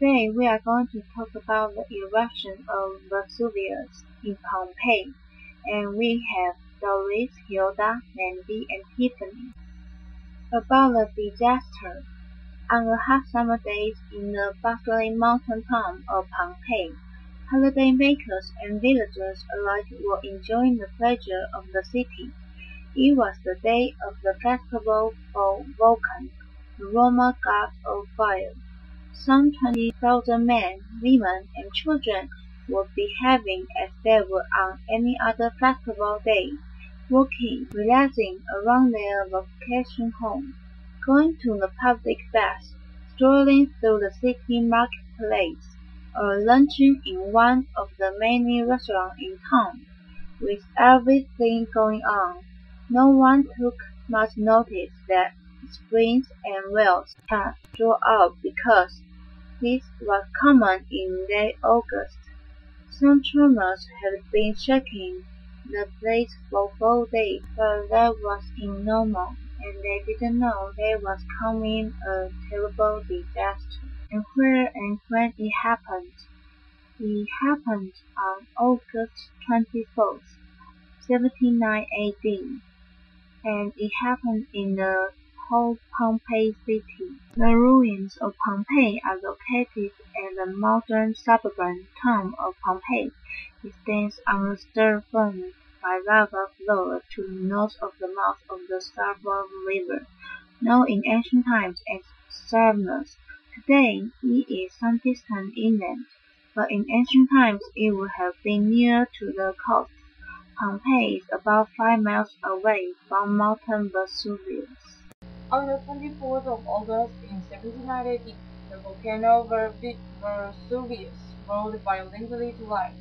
Today we are going to talk about the eruption of Vesuvius in Pompeii, and we have Doris, Hilda, Mandy, and Tiffany. About the disaster. On the hot summer days in the bustling mountain town of Pompeii, holiday makers and villagers alike were enjoying the pleasure of the city. It was the day of the festival of Vulcan, the Roman god of fire. Some twenty thousand men, women, and children were behaving as they would on any other festival day, walking, relaxing around their vacation home, going to the public baths, strolling through the city marketplace, or lunching in one of the many restaurants in town. With everything going on, no one took much notice that springs and wells had dried up because this was common in late August. Some tremors had been shaking the place for four days, but that was in normal, and they didn't know there was coming a terrible disaster. And where and when it happened? It happened on August 24th, 79 AD, and it happened in the Pompeii city. The ruins of Pompeii are located at the modern suburban town of Pompeii. It stands on a stir-formed by lava flow to the north of the mouth of the Sarno River, known in ancient times as Sarnus. Today it is some distance inland, but in ancient times it would have been near to the coast. Pompeii is about five miles away from Mount Vesuvius. On the 24th of August in 1790, the volcano Vesuvius rolled violently to life,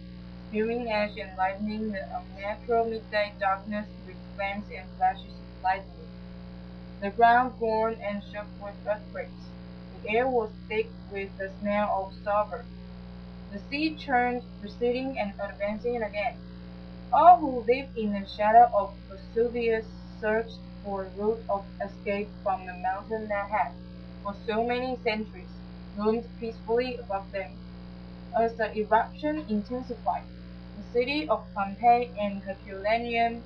spewing ash and lightning the unnatural midday darkness with flames and flashes of lightning. The ground groaned and shook with earthquakes. The air was thick with the smell of sulphur. The sea churned, receding and advancing again. All who lived in the shadow of Vesuvius searched for a route of escape from the mountain that had, for so many centuries, loomed peacefully above them. As the eruption intensified, the city of Pompeii and Herculaneum,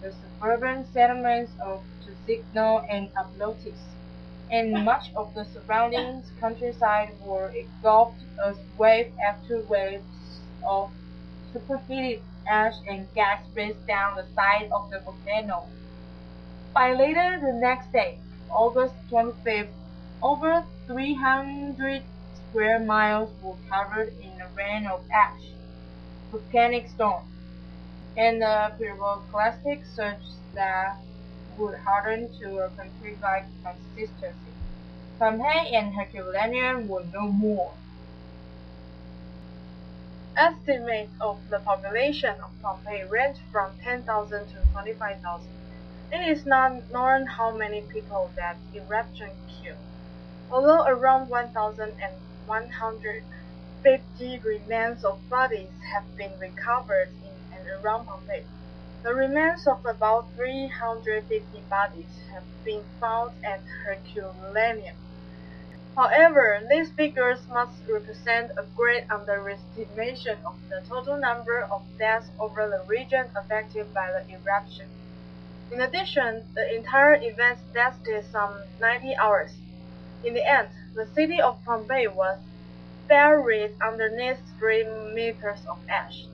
the suburban settlements of Tusigno and Oplontis, and much of the surrounding countryside were engulfed as wave after wave of superheated ash and gas raced down the side of the volcano. By later the next day, August 25th, over 300 square miles were covered in a rain of ash, volcanic storm, and pyroclastic surge that would harden to a concrete-like consistency. Pompeii and Herculaneum were no more. Estimates of the population of Pompeii range from 10,000 to 25,000. It is not known how many people that eruption killed, although around 1,150 remains of bodies have been recovered in and around Pompeii. The remains of about 350 bodies have been found at Herculaneum. However, these figures must represent a great underestimation of the total number of deaths over the region affected by the eruption. In addition, the entire event lasted some 90 hours. In the end, the city of Pompeii was buried underneath 3 meters of ash.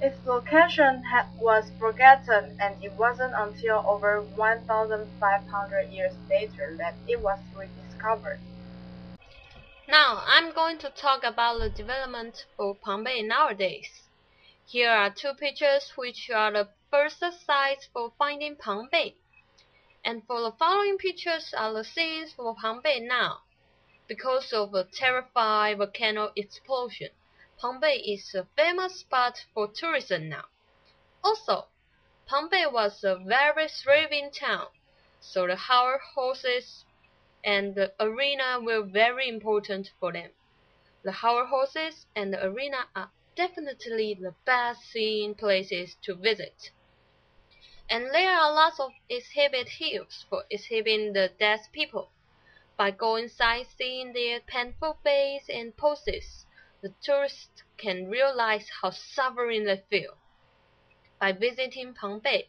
Its location had, was forgotten and it wasn't until over 1,500 years later that it was rediscovered. Now I'm going to talk about the development of Pompeii nowadays. Here are two pictures which are the first sites for finding Pompeii. And for the following pictures are the scenes for Pompeii now. Because of a terrifying volcano explosion, Pompeii is a famous spot for tourism now. Also, Pompeii was a very thriving town, so the Howard horses and the arena were very important for them. The Howard horses and the arena are definitely the best seeing places to visit. And there are lots of exhibit hills for exhibiting the dead people. By going sightseeing their painful bays and poses, the tourist can realize how suffering they feel. By visiting Pangbei,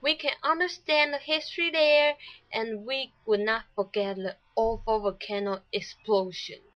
we can understand the history there, and we would not forget the awful volcano explosion.